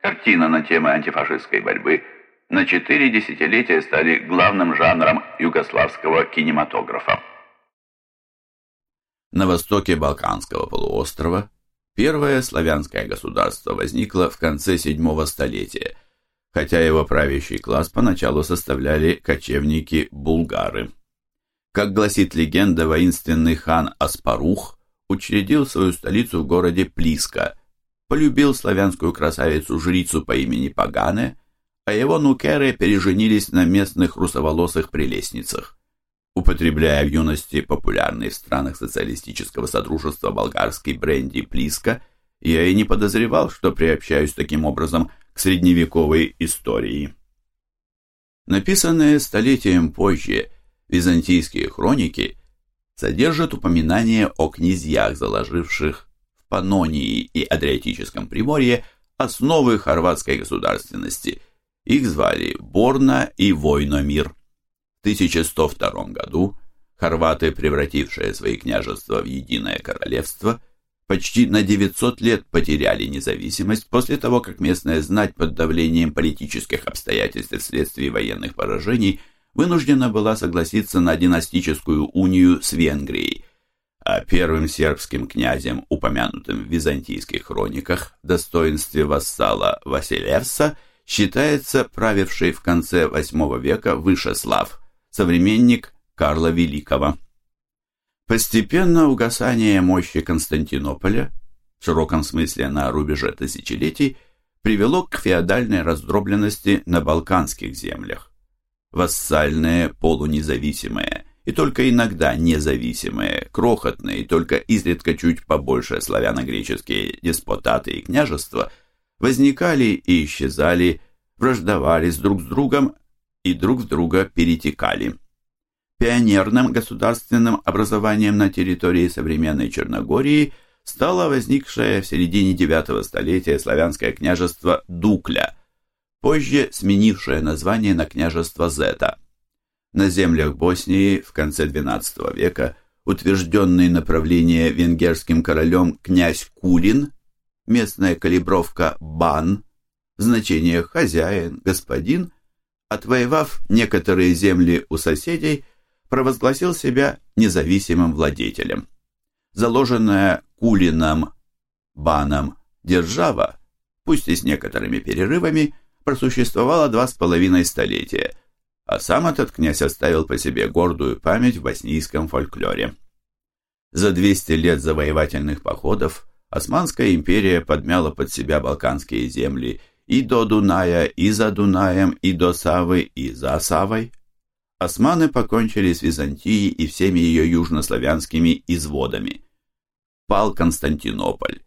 картина на темы антифашистской борьбы, на четыре десятилетия стали главным жанром югославского кинематографа. На востоке Балканского полуострова первое славянское государство возникло в конце седьмого столетия – хотя его правящий класс поначалу составляли кочевники-булгары. Как гласит легенда, воинственный хан Аспарух учредил свою столицу в городе Плиска, полюбил славянскую красавицу-жрицу по имени Пагане, а его нукеры переженились на местных русоволосых прелестницах. Употребляя в юности популярный в странах социалистического содружества болгарский бренди Плиска, я и не подозревал, что приобщаюсь таким образом к средневековой истории. Написанные столетием позже византийские хроники содержат упоминания о князьях, заложивших в Панонии и Адриатическом Приморье основы хорватской государственности. Их звали Борна и Войномир. В 1102 году хорваты, превратившие свои княжества в единое королевство – почти на 900 лет потеряли независимость после того, как местная знать под давлением политических обстоятельств вследствие военных поражений вынуждена была согласиться на династическую унию с Венгрией, а первым сербским князем, упомянутым в византийских хрониках, в достоинстве вассала Василевса, считается правивший в конце VIII века Вышеслав, современник Карла Великого. Постепенно угасание мощи Константинополя, в широком смысле на рубеже тысячелетий, привело к феодальной раздробленности на балканских землях. Вассальные, полунезависимые и только иногда независимые, крохотные и только изредка чуть побольше славяно-греческие деспотаты и княжества возникали и исчезали, враждовали друг с другом и друг в друга перетекали. Пионерным государственным образованием на территории современной Черногории стало возникшее в середине IX столетия славянское княжество Дукля, позже сменившее название на княжество Зета. На землях Боснии в конце XII века утвержденный направление венгерским королем князь Кулин, местная калибровка «бан», значение «хозяин», «господин», отвоевав некоторые земли у соседей, провозгласил себя независимым владетелем. Заложенная Кулином, Баном держава, пусть и с некоторыми перерывами, просуществовала два с половиной столетия, а сам этот князь оставил по себе гордую память в боснийском фольклоре. За 200 лет завоевательных походов Османская империя подмяла под себя балканские земли и до Дуная, и за Дунаем, и до Савы, и за Савой. Османы покончили с Византией и всеми ее южнославянскими изводами. Пал Константинополь.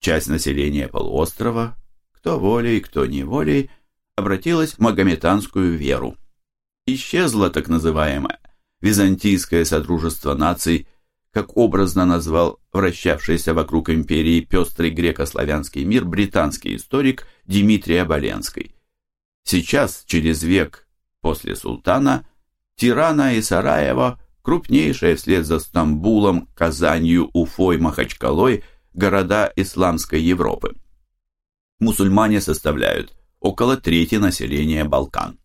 Часть населения полуострова, кто волей, кто неволей, обратилась в магометанскую веру. Исчезло так называемое Византийское Содружество наций, как образно назвал вращавшийся вокруг империи пестрый греко-славянский мир британский историк Дмитрий Оболенский. Сейчас, через век после султана, Тирана и Сараево, крупнейшие вслед за Стамбулом, Казанью, Уфой, Махачкалой, города исламской Европы. Мусульмане составляют около трети населения Балкан.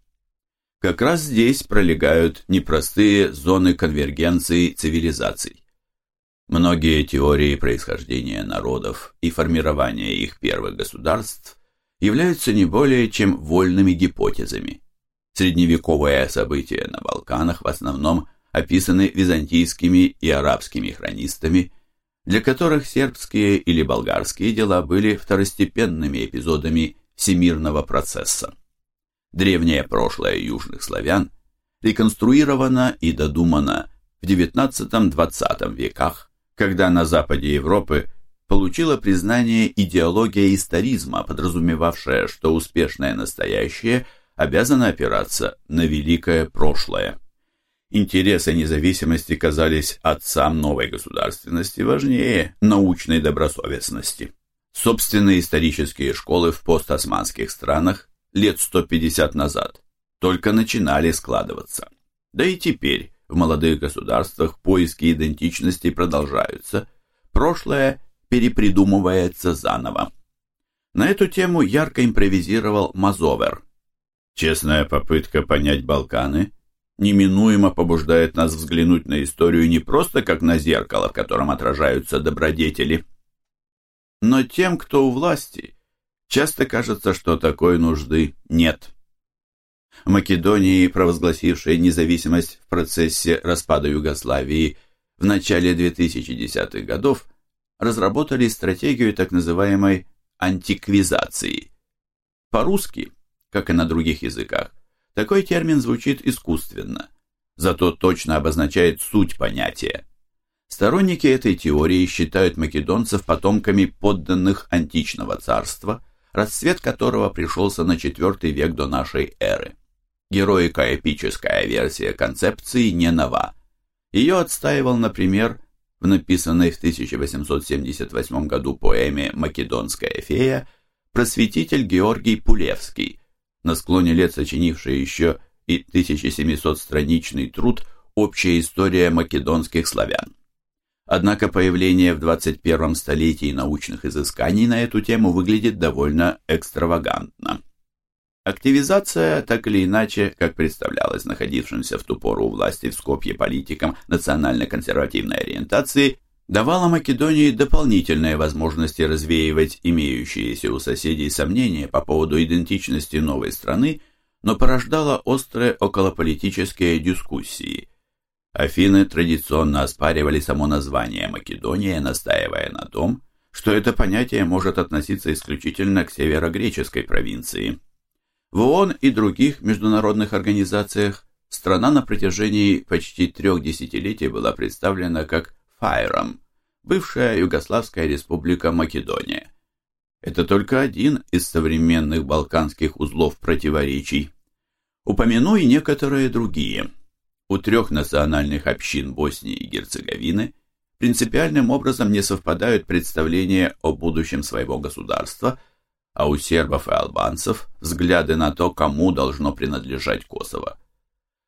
Как раз здесь пролегают непростые зоны конвергенции цивилизаций. Многие теории происхождения народов и формирования их первых государств являются не более чем вольными гипотезами. Средневековые события на Балканах в основном описаны византийскими и арабскими хронистами, для которых сербские или болгарские дела были второстепенными эпизодами всемирного процесса. Древнее прошлое южных славян реконструировано и додумано в XIX-XX веках, когда на западе Европы получила признание идеология историзма, подразумевавшая, что успешное настоящее – обязана опираться на великое прошлое. Интересы независимости казались отцам новой государственности важнее научной добросовестности. Собственные исторические школы в постосманских странах лет 150 назад только начинали складываться. Да и теперь в молодых государствах поиски идентичности продолжаются, прошлое перепридумывается заново. На эту тему ярко импровизировал Мазовер, Честная попытка понять Балканы неминуемо побуждает нас взглянуть на историю не просто как на зеркало, в котором отражаются добродетели. Но тем, кто у власти, часто кажется, что такой нужды нет. Македонии, провозгласившей независимость в процессе распада Югославии в начале 2010-х годов, разработали стратегию так называемой антиквизации. По-русски как и на других языках. Такой термин звучит искусственно, зато точно обозначает суть понятия. Сторонники этой теории считают македонцев потомками подданных античного царства, расцвет которого пришелся на IV век до нашей эры. Героико-эпическая версия концепции не нова. Ее отстаивал, например, в написанной в 1878 году поэме «Македонская фея» просветитель Георгий Пулевский, на склоне лет сочинивший еще и 1700-страничный труд «Общая история македонских славян». Однако появление в 21 столетии научных изысканий на эту тему выглядит довольно экстравагантно. Активизация, так или иначе, как представлялось находившимся в ту пору у власти в Скопье политикам национально-консервативной ориентации, давала Македонии дополнительные возможности развеивать имеющиеся у соседей сомнения по поводу идентичности новой страны, но порождала острые околополитические дискуссии. Афины традиционно оспаривали само название Македония, настаивая на том, что это понятие может относиться исключительно к северогреческой провинции. В ООН и других международных организациях страна на протяжении почти трех десятилетий была представлена как Файром, бывшая Югославская республика Македония. Это только один из современных балканских узлов противоречий. Упомяну и некоторые другие. У трех национальных общин Боснии и Герцеговины принципиальным образом не совпадают представления о будущем своего государства, а у сербов и албанцев взгляды на то, кому должно принадлежать Косово.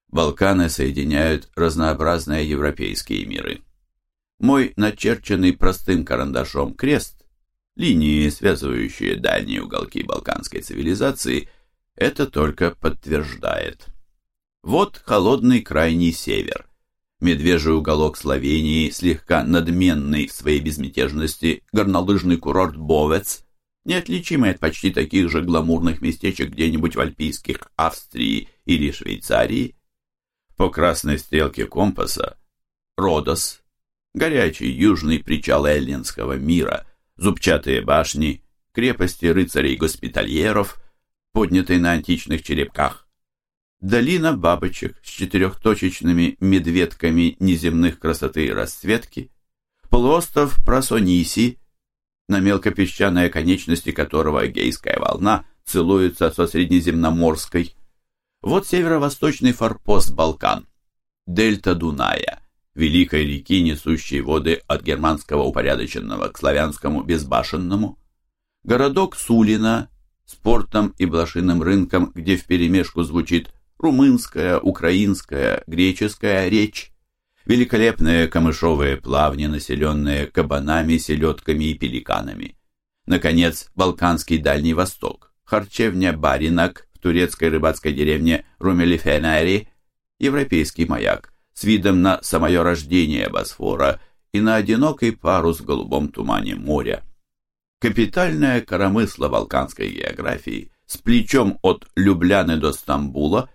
Балканы соединяют разнообразные европейские миры. Мой начерченный простым карандашом крест, линии, связывающие дальние уголки балканской цивилизации, это только подтверждает. Вот холодный крайний север. Медвежий уголок Словении, слегка надменный в своей безмятежности, горнолыжный курорт Бовец, неотличимый от почти таких же гламурных местечек где-нибудь в альпийских Австрии или Швейцарии. По красной стрелке компаса Родос, горячий южный причал эллинского мира, зубчатые башни, крепости рыцарей-госпитальеров, поднятые на античных черепках, долина бабочек с четырехточечными медведками неземных красоты и расцветки, полуостров Просониси, на мелкопесчаной оконечности которого гейская волна целуется со среднеземноморской. Вот северо-восточный форпост Балкан, дельта Дуная – великой реки, несущей воды от германского упорядоченного к славянскому безбашенному, городок Сулина с портом и блошиным рынком, где вперемешку звучит румынская, украинская, греческая речь, великолепные камышовые плавни, населенные кабанами, селедками и пеликанами. Наконец, Балканский Дальний Восток, харчевня Баринак в турецкой рыбацкой деревне Румелифенари, европейский маяк – с видом на самое рождение Босфора и на одинокий парус в голубом тумане моря. Капитальная коромысла балканской географии с плечом от Любляны до Стамбула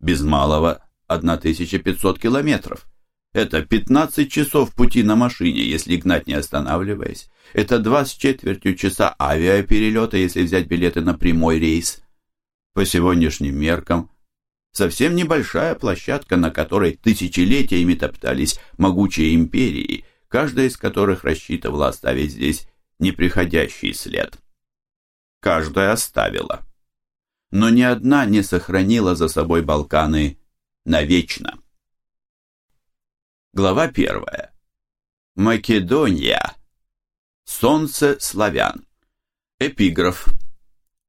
без малого 1500 километров. Это 15 часов пути на машине, если гнать не останавливаясь. Это два с четвертью часа авиаперелета, если взять билеты на прямой рейс. По сегодняшним меркам совсем небольшая площадка, на которой тысячелетиями топтались могучие империи, каждая из которых рассчитывала оставить здесь неприходящий след. Каждая оставила. Но ни одна не сохранила за собой Балканы навечно. Глава первая. Македония. Солнце славян. Эпиграф.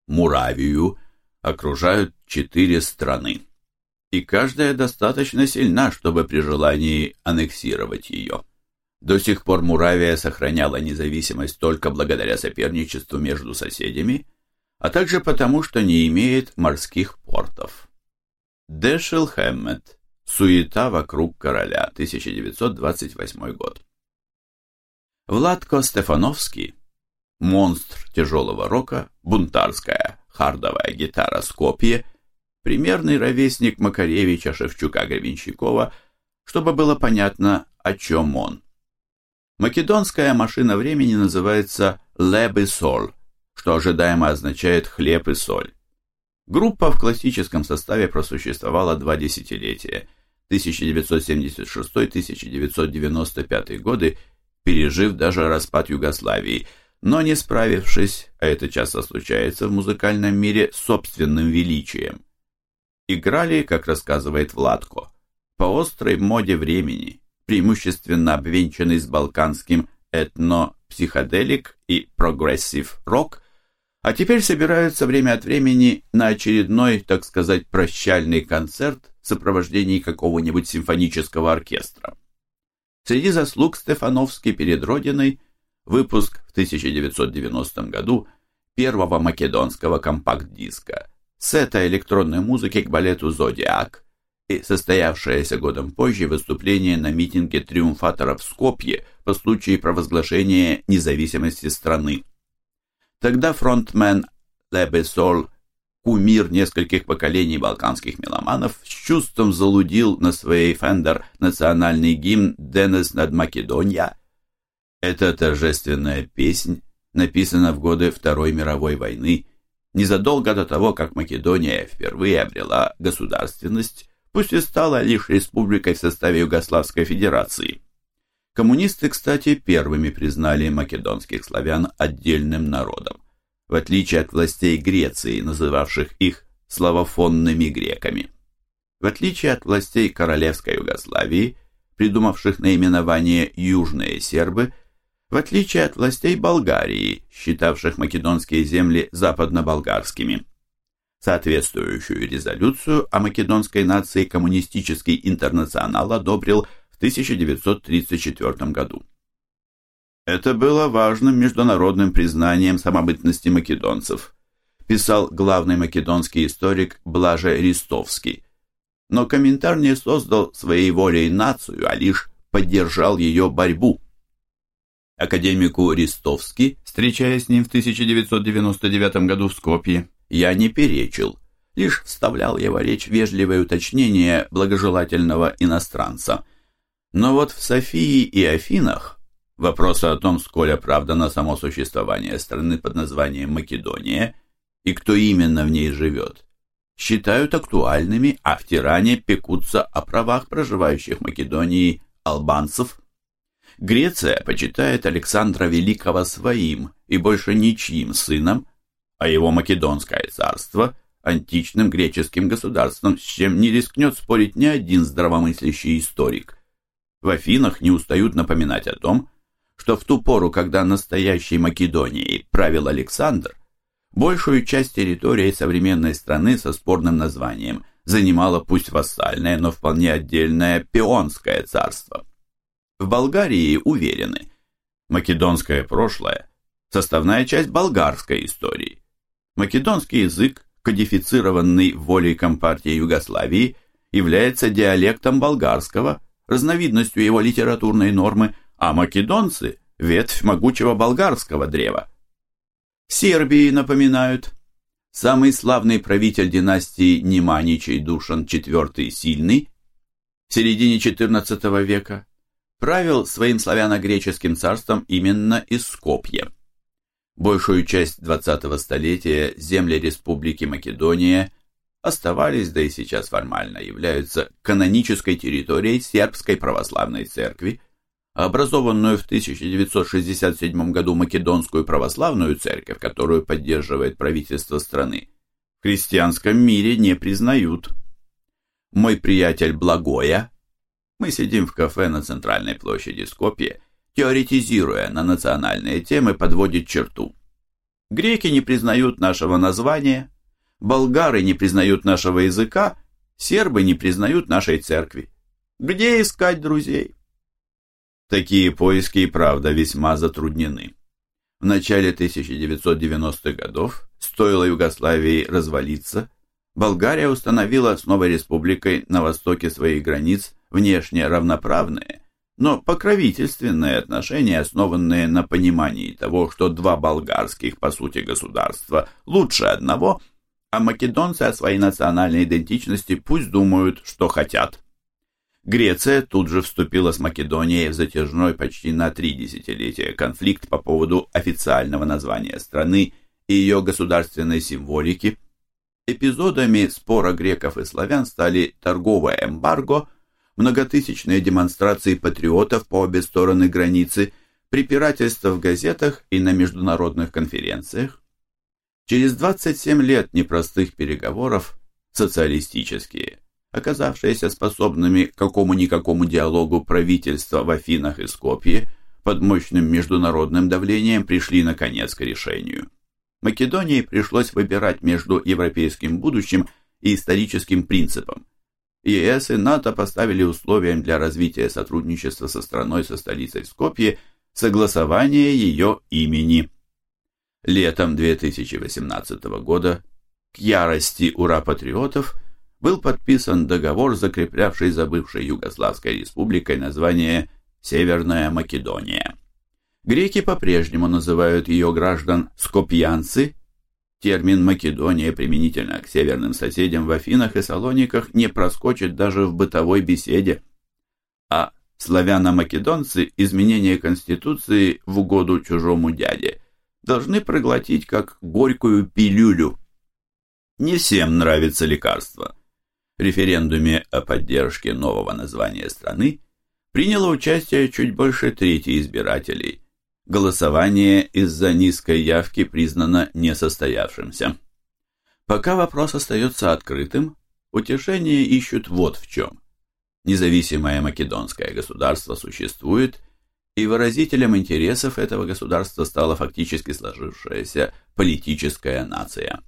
Муравию окружают четыре страны и каждая достаточно сильна, чтобы при желании аннексировать ее. До сих пор Муравия сохраняла независимость только благодаря соперничеству между соседями, а также потому, что не имеет морских портов. Дэшел Хэммет. Суета вокруг короля. 1928 год. Владко Стефановский. Монстр тяжелого рока, бунтарская хардовая гитара Скопье – примерный ровесник Макаревича, Шевчука, Гребенщикова, чтобы было понятно, о чем он. Македонская машина времени называется «Леб и соль», что ожидаемо означает «хлеб и соль». Группа в классическом составе просуществовала два десятилетия, 1976-1995 годы, пережив даже распад Югославии, но не справившись, а это часто случается в музыкальном мире, собственным величием играли, как рассказывает Владко, по острой моде времени, преимущественно обвенчанный с балканским этно-психоделик и прогрессив-рок, а теперь собираются время от времени на очередной, так сказать, прощальный концерт в сопровождении какого-нибудь симфонического оркестра. Среди заслуг Стефановски перед Родиной выпуск в 1990 году первого македонского компакт-диска – сета электронной музыки к балету «Зодиак» и состоявшееся годом позже выступление на митинге триумфаторов в Скопье по случаю провозглашения независимости страны. Тогда фронтмен Лебесол, кумир нескольких поколений балканских меломанов, с чувством залудил на своей Фендер национальный гимн «Денес над Македония». Эта торжественная песнь написана в годы Второй мировой войны незадолго до того, как Македония впервые обрела государственность, пусть и стала лишь республикой в составе Югославской Федерации. Коммунисты, кстати, первыми признали македонских славян отдельным народом, в отличие от властей Греции, называвших их славофонными греками. В отличие от властей Королевской Югославии, придумавших наименование «южные сербы», в отличие от властей Болгарии, считавших македонские земли западно-болгарскими. Соответствующую резолюцию о македонской нации коммунистический интернационал одобрил в 1934 году. Это было важным международным признанием самобытности македонцев, писал главный македонский историк Блаже Ристовский. Но комментар не создал своей волей нацию, а лишь поддержал ее борьбу. Академику Ристовский, встречаясь с ним в 1999 году в Скопье, я не перечил, лишь вставлял его речь вежливое уточнение благожелательного иностранца. Но вот в Софии и Афинах вопросы о том, сколь оправдано само существование страны под названием Македония и кто именно в ней живет, считают актуальными, а в Тиране пекутся о правах проживающих в Македонии албанцев. Греция почитает Александра Великого своим и больше ничьим сыном, а его Македонское царство – античным греческим государством, с чем не рискнет спорить ни один здравомыслящий историк. В Афинах не устают напоминать о том, что в ту пору, когда настоящей Македонией правил Александр, большую часть территории современной страны со спорным названием занимало пусть вассальное, но вполне отдельное Пионское царство. В Болгарии уверены, македонское прошлое – составная часть болгарской истории. Македонский язык, кодифицированный волей Компартии Югославии, является диалектом болгарского, разновидностью его литературной нормы, а македонцы – ветвь могучего болгарского древа. Сербии напоминают. Самый славный правитель династии Неманичей Душан IV Сильный в середине XIV века правил своим славяно-греческим царством именно из Скопья. Большую часть 20-го столетия земли Республики Македония оставались, да и сейчас формально являются канонической территорией Сербской православной церкви, образованную в 1967 году Македонскую православную церковь, которую поддерживает правительство страны, в христианском мире не признают. Мой приятель Благоя, мы сидим в кафе на центральной площади Скопье, теоретизируя на национальные темы, подводит черту. Греки не признают нашего названия, болгары не признают нашего языка, сербы не признают нашей церкви. Где искать друзей? Такие поиски и правда весьма затруднены. В начале 1990-х годов, стоило Югославии развалиться, Болгария установила с новой республикой на востоке своих границ внешне равноправные, но покровительственные отношения, основанные на понимании того, что два болгарских, по сути, государства лучше одного, а македонцы о своей национальной идентичности пусть думают, что хотят. Греция тут же вступила с Македонией в затяжной почти на три десятилетия конфликт по поводу официального названия страны и ее государственной символики. Эпизодами спора греков и славян стали торговое эмбарго – многотысячные демонстрации патриотов по обе стороны границы, препирательства в газетах и на международных конференциях. Через 27 лет непростых переговоров социалистические, оказавшиеся способными к какому-никакому диалогу правительства в Афинах и Скопье, под мощным международным давлением пришли наконец к решению. Македонии пришлось выбирать между европейским будущим и историческим принципом. ЕС и НАТО поставили условием для развития сотрудничества со страной со столицей Скопье согласование ее имени. Летом 2018 года к ярости ура-патриотов был подписан договор, закреплявший за бывшей Югославской республикой название Северная Македония. Греки по-прежнему называют ее граждан скопьянцы Термин «Македония» применительно к северным соседям в Афинах и Салониках не проскочит даже в бытовой беседе. А славяно-македонцы изменение Конституции в угоду чужому дяде должны проглотить как горькую пилюлю. Не всем нравится лекарство. В референдуме о поддержке нового названия страны приняло участие чуть больше трети избирателей, Голосование из-за низкой явки признано несостоявшимся. Пока вопрос остается открытым, утешение ищут вот в чем. Независимое македонское государство существует, и выразителем интересов этого государства стала фактически сложившаяся политическая нация.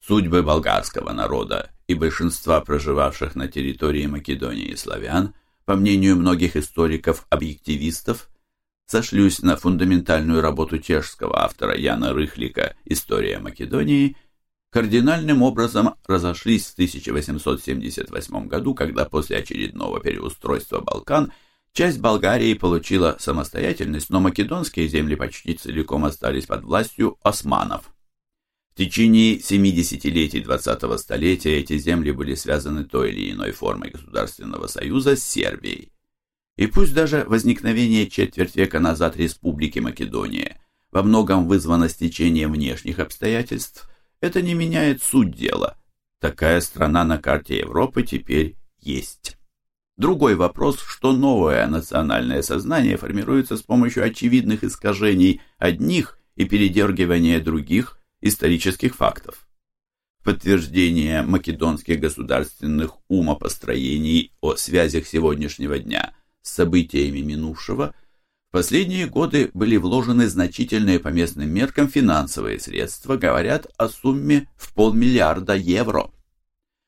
Судьбы болгарского народа и большинства проживавших на территории Македонии славян, по мнению многих историков-объективистов, сошлюсь на фундаментальную работу чешского автора Яна Рыхлика «История Македонии», кардинальным образом разошлись в 1878 году, когда после очередного переустройства Балкан часть Болгарии получила самостоятельность, но македонские земли почти целиком остались под властью османов. В течение 70-летий 20-го столетия эти земли были связаны той или иной формой государственного союза с Сербией. И пусть даже возникновение четверть века назад Республики Македония во многом вызвано стечением внешних обстоятельств, это не меняет суть дела. Такая страна на карте Европы теперь есть. Другой вопрос, что новое национальное сознание формируется с помощью очевидных искажений одних и передергивания других исторических фактов. Подтверждение македонских государственных умопостроений о связях сегодняшнего дня с событиями минувшего – последние годы были вложены значительные по местным меркам финансовые средства, говорят о сумме в полмиллиарда евро.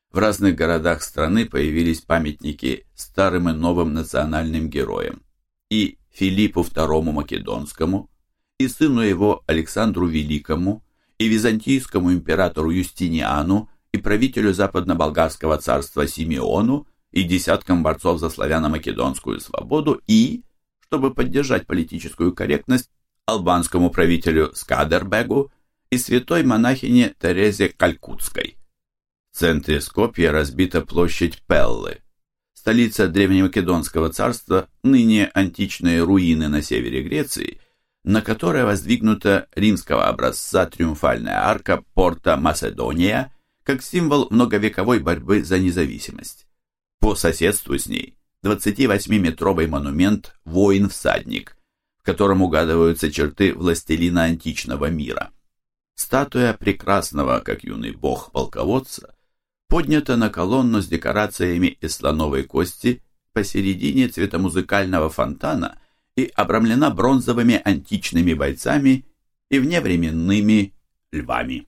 В разных городах страны появились памятники старым и новым национальным героям. И Филиппу II Македонскому, и сыну его Александру Великому, и византийскому императору Юстиниану, и правителю западно-болгарского царства Симеону, и десяткам борцов за славяно-македонскую свободу, и чтобы поддержать политическую корректность албанскому правителю Скадербегу и святой монахине Терезе Калькутской. В центре Скопья разбита площадь Пеллы, столица древнемакедонского царства, ныне античные руины на севере Греции, на которой воздвигнута римского образца триумфальная арка порта Маседония как символ многовековой борьбы за независимость. По соседству с ней 28-метровый монумент «Воин-всадник», в котором угадываются черты властелина античного мира. Статуя прекрасного, как юный бог-полководца, поднята на колонну с декорациями из слоновой кости посередине цветомузыкального фонтана и обрамлена бронзовыми античными бойцами и вневременными львами.